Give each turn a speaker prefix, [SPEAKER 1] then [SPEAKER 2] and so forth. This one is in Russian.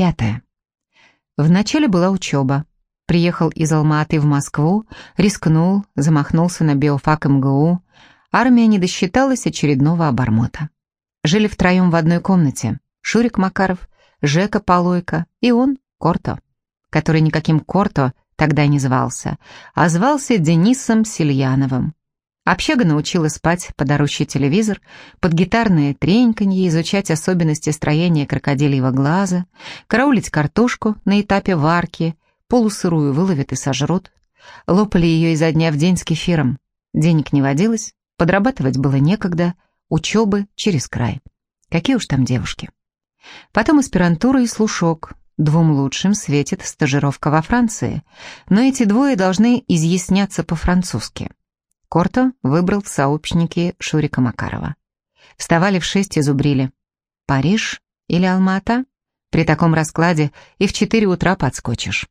[SPEAKER 1] Пятое. Вначале была учеба. Приехал из Алматы в Москву, рискнул, замахнулся на биофак МГУ. Армия не досчиталась очередного обормота. Жили втроем в одной комнате. Шурик Макаров, Жека Полойко и он, Корто, который никаким Корто тогда не звался, а звался Денисом Сильяновым. Общага научила спать под орущий телевизор, под гитарное треньканье, изучать особенности строения крокодильего глаза, караулить картошку на этапе варки, полусырую выловят и сожрут. Лопали ее изо дня в день с кефиром. Денег не водилось, подрабатывать было некогда, учебы через край. Какие уж там девушки. Потом аспирантура и слушок. Двум лучшим светит стажировка во Франции, но эти двое должны изъясняться по-французски. Корто выбрал в сообщники Шурика Макарова. Вставали в шесть и зубрили. Париж или Алма-Ата? При таком раскладе и в четыре утра подскочишь.